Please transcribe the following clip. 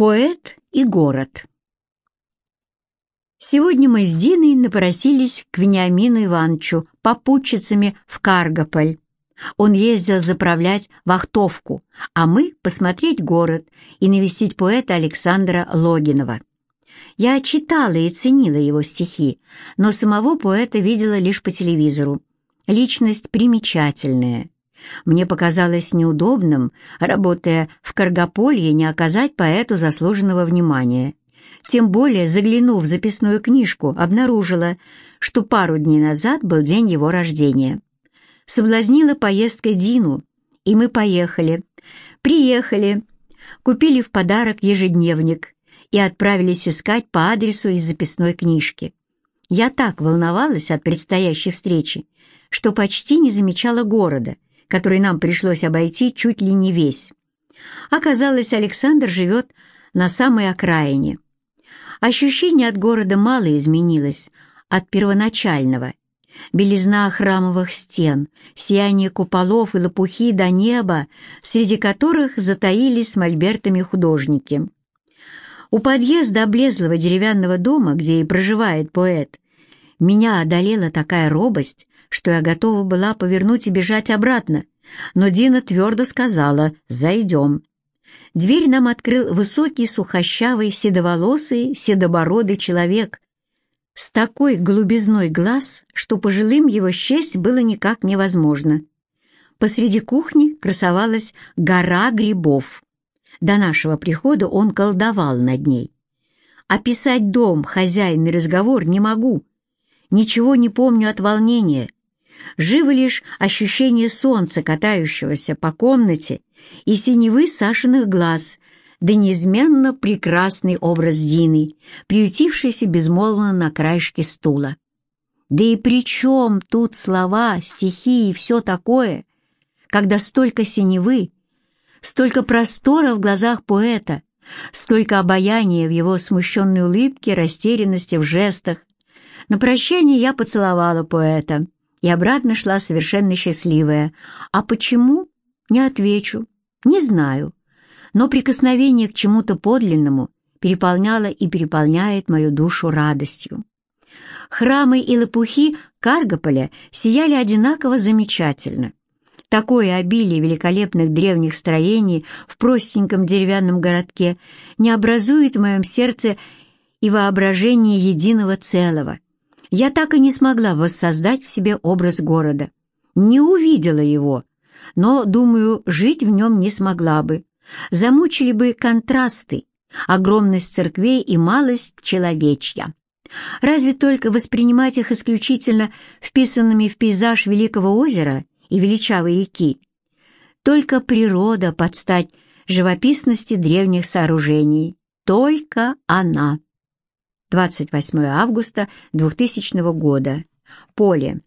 Поэт и город. Сегодня мы с Диной напросились к Вениамину Ивановичу попутчицами в Каргополь. Он ездил заправлять вахтовку, а мы — посмотреть город и навестить поэта Александра Логинова. Я читала и ценила его стихи, но самого поэта видела лишь по телевизору. Личность примечательная, мне показалось неудобным, работая в Каргополье, не оказать поэту заслуженного внимания. Тем более, заглянув в записную книжку, обнаружила, что пару дней назад был день его рождения. Соблазнила поездкой Дину, и мы поехали. Приехали, купили в подарок ежедневник и отправились искать по адресу из записной книжки. Я так волновалась от предстоящей встречи, что почти не замечала города — который нам пришлось обойти чуть ли не весь. Оказалось, Александр живет на самой окраине. Ощущение от города мало изменилось от первоначального. Белизна храмовых стен, сияние куполов и лопухи до неба, среди которых затаились с мольбертами художники. У подъезда облезлого деревянного дома, где и проживает поэт, меня одолела такая робость, что я готова была повернуть и бежать обратно, но Дина твердо сказала «Зайдем». Дверь нам открыл высокий, сухощавый, седоволосый, седобородый человек с такой голубизной глаз, что пожилым его счесть было никак невозможно. Посреди кухни красовалась гора грибов. До нашего прихода он колдовал над ней. Описать дом, хозяин и разговор не могу. Ничего не помню от волнения — Живо лишь ощущение солнца, катающегося по комнате, и синевы Сашиных глаз, да неизменно прекрасный образ Дины, приютившийся безмолвно на краешке стула. Да и при чем тут слова, стихи и все такое, когда столько синевы, столько простора в глазах поэта, столько обаяния в его смущенной улыбке, растерянности в жестах. На прощание я поцеловала поэта — и обратно шла совершенно счастливая. А почему? Не отвечу. Не знаю. Но прикосновение к чему-то подлинному переполняло и переполняет мою душу радостью. Храмы и лопухи Каргополя сияли одинаково замечательно. Такое обилие великолепных древних строений в простеньком деревянном городке не образует в моем сердце и воображении единого целого — я так и не смогла воссоздать в себе образ города. Не увидела его, но, думаю, жить в нем не смогла бы. Замучили бы контрасты, огромность церквей и малость человечья. Разве только воспринимать их исключительно вписанными в пейзаж Великого озера и величавой реки. Только природа подстать живописности древних сооружений. Только она. 28 августа 2000 года. Поле.